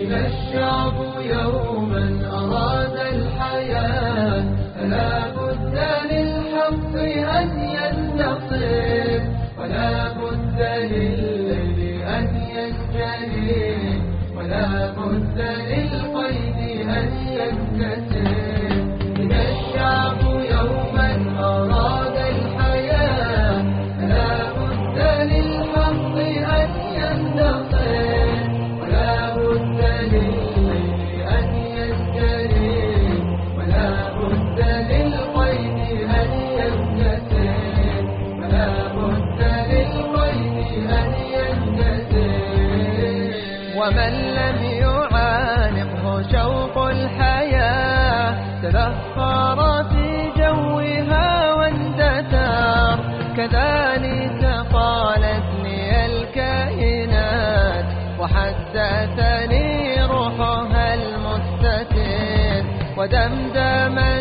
إذا الشعب يوما أراد الحياة فلا بد للحق أن ينتصر ولا بد لليل أن ينجلي ولا بد للقيد أن ينكسر شوق الحياة تبخر في جوها واندثر كذلك قالت لي الكائنات وحدثني روحها المستتر. ودمدمت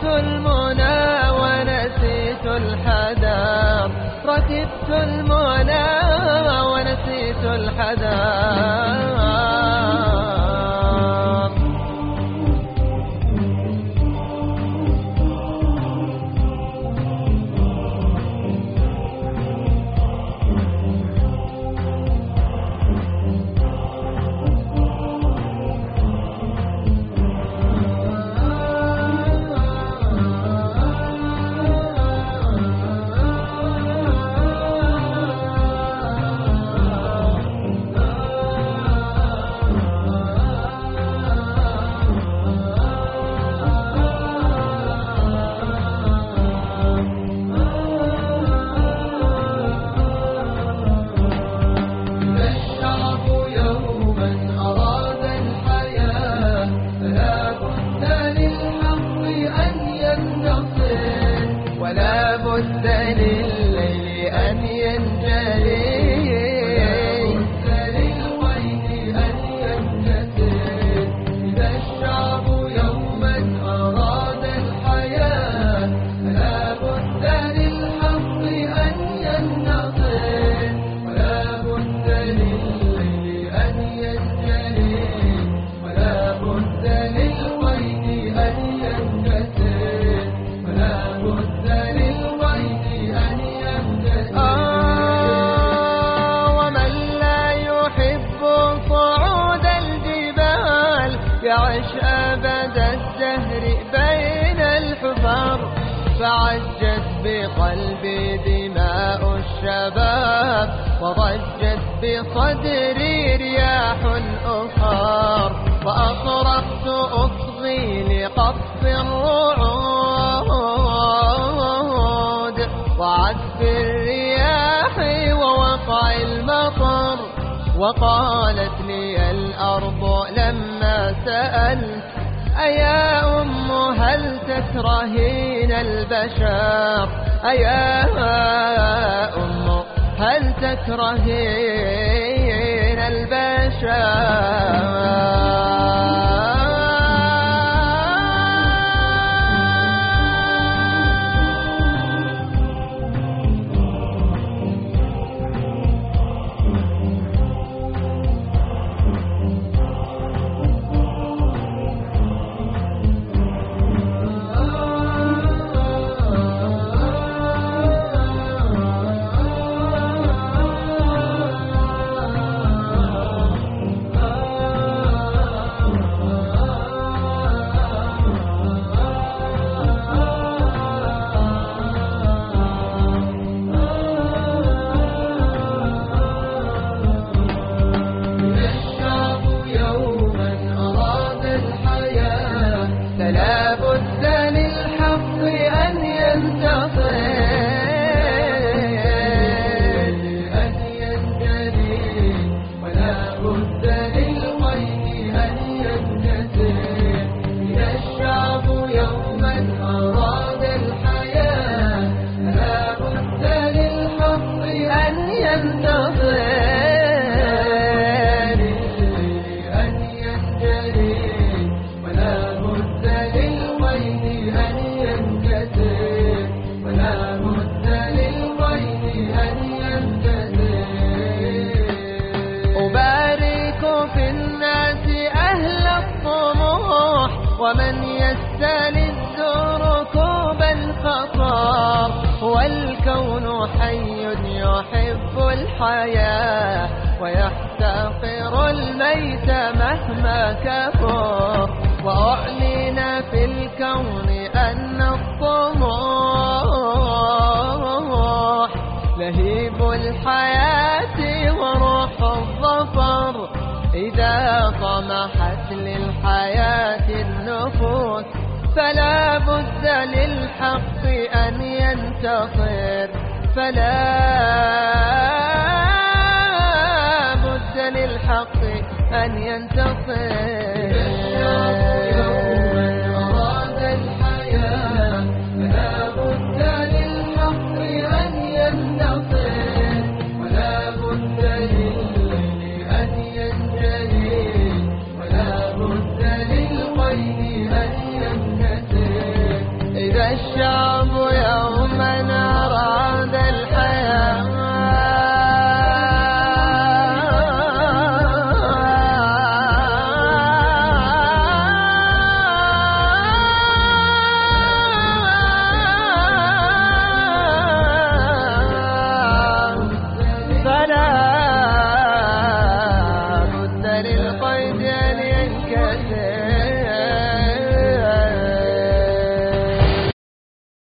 ركبت المنى ونسيت الحذر ركبت المنى ونسيت الحذر إذا يعش أبد الدهر بين الحفر فعجت بقلبي دماء الشباب وضجت بصدري رياح أخر. وأطرقت أصغي لقصف الرعود وعذب الرياح ووقع المطر. وقالت لي الأرض لما سألت أيا أم هل تكرهين البشر؟ أيا أم هل تكرهين البشر؟ حي يحب الحياة ويحتقر الميت مهما كفر. وأعلن في الكون أن الطموح لهيب الحياة وروح الظفر. إذا طمحت للحياة النفوس فلا بد للحق أن ينتصر فلا بد للحق أن ينتصر.